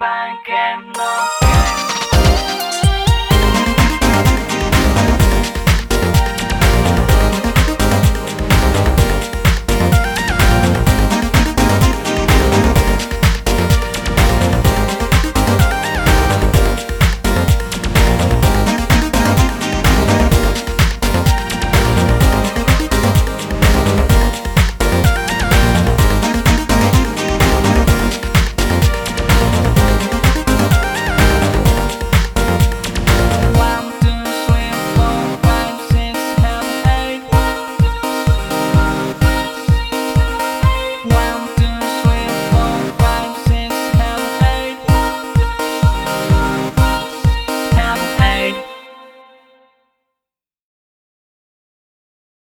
banquet